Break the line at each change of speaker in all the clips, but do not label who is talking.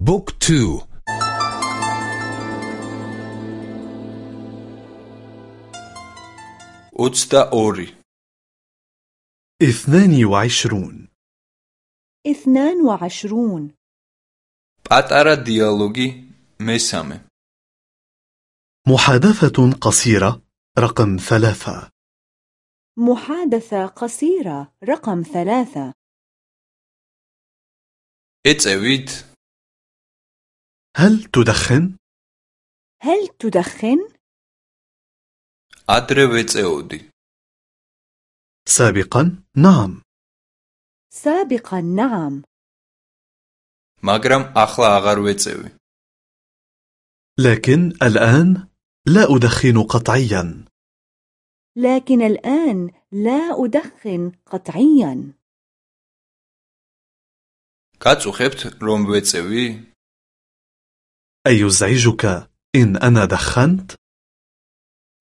book
two. ოცდაორი
اثنان وعشرون.
اثنان وعشرون.
პატარა დიალოგი მესამე
محادثة قصيرة رقم ثلاثة.
محادثة قصيرة رقم ثلاثة.
It's a اتسويت
هل تدخن؟
هل تدخن؟
ადრე ვეწეოდი
سابقا نعم
سابقا نعم
მაგრამ ახლა აღარ ვეწევი
لكن الآن لا أدخن قطعيا
لكن الآن لا أدخن قطعيا
გაწუხებთ რომ ვეწევი
أيزعجك إن أنا دخنت؟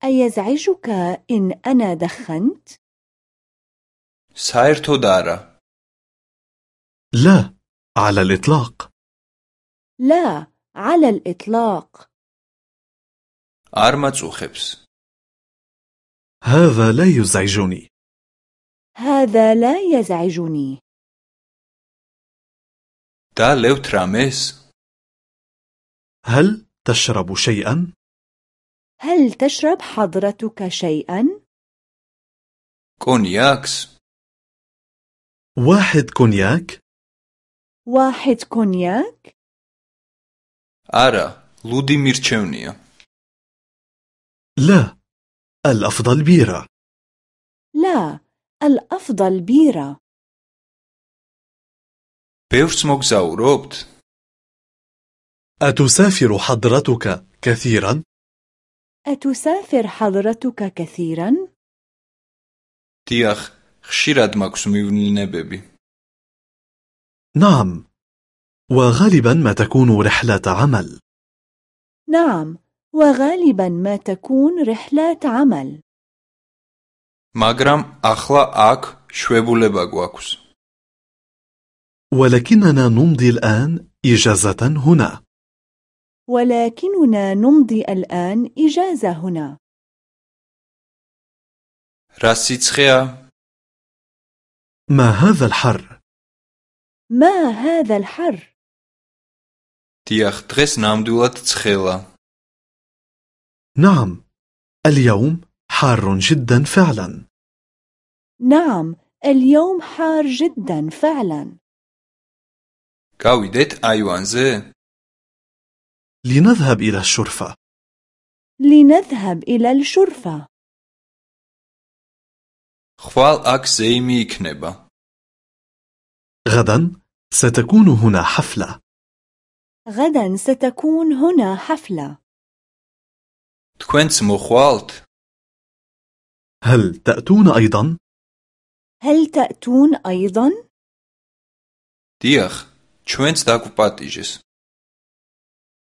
أيزعجك إن أنا دخنت؟
سايرتو دارا.
لا على الإطلاق.
لا على الإطلاق.
أرمت أخبس
هذا لا يزعجني.
هذا لا يزعجني.
დალევთ რამეს?
هل تشرب شيئا؟
هل تشرب حضرتك شيئا؟
კონიაკს?
واحد كونياك؟
واحد كونياك؟
არა, ლუდი მირჩევნია
لا الأفضل بيرة.
لا الأفضل بيرة.
بيرتس موكزاوروبت
أتسافر حضرتك كثيرا؟
أتسافر حضرتك كثيرا؟
დიახ ხშირად მაქვს მივნინებები
نعم وغالبا ما تكون رحلة عمل
نعم وغالبا ما تكون رحلات عمل
მაგრამ ახლა აქ შვებულება გვაქვს
ولكننا نمضي الآن إجازة هنا
ولكننا نمضي الآن إجازة هنا
რა სიცხეა
ما هذا الحر؟
ما هذا الحر؟
დიახ დღეს ნამდვილად ცხელა
نعم اليوم حار جدا فعلا
نعم اليوم حار جدا فعلا
გავიდეთ აივანზე
لنذهب إلى الشرفة
لنذهب إلى الشرفة
ხვალ აქ ზეიმი იქნება
غدا ستكون هنا حفلة
غدا ستكون هنا حفلة
თქვენც მოხვალთ
هل تأتون أيضا؟
هل تأتون أيضا؟
დიახ ჩვენც დაგვპატიჟეს